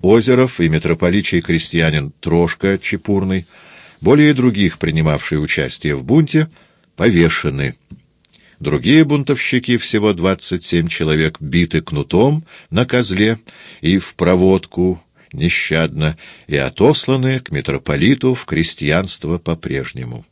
Озеров и митрополичий крестьянин Трошка Чепурный, более других принимавшие участие в бунте, повешены. Другие бунтовщики, всего 27 человек, биты кнутом на козле и в проводку нещадно, и отосланы к митрополиту в крестьянство по-прежнему.